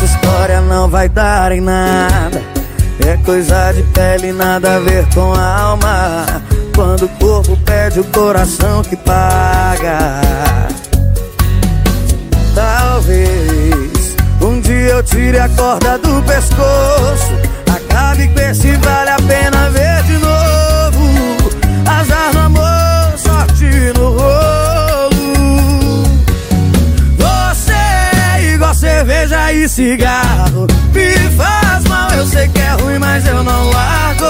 essa história não vai dar em nada. É coisa de pele, nada a ver com a alma. Quando o corpo pede o coração que paga. Talvez um dia eu tire a corda do pescoço. Acabe cigarro. Me faz mal, eu sei que é ruim, mas eu não largo.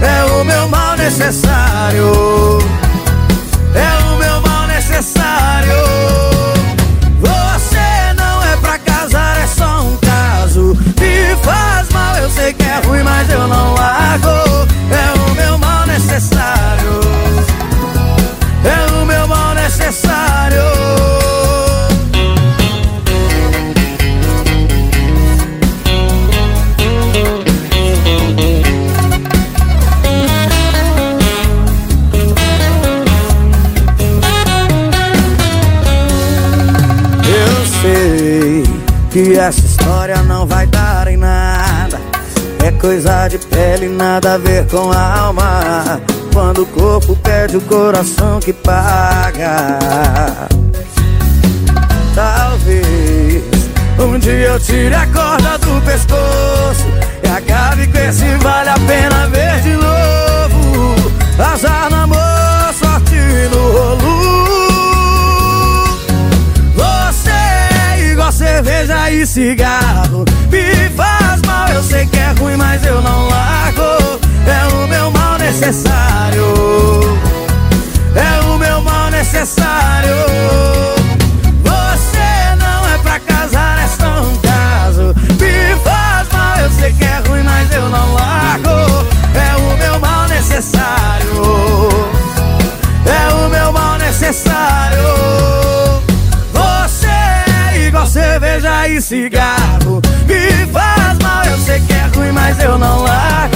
É o meu mal necessário. Que essa história não vai dar em nada. É coisa de pele, nada a ver com a alma. Quando o corpo pede o coração que paga. Talvez um dia eu tire a corda do pescoço e acabe com esse cerveja e cigarro. Me faz mal, eu sei que é ruim, mas eu não largo. Cerveja e cigarro. Me faz mal, eu sei que é ruim, mas eu não largo.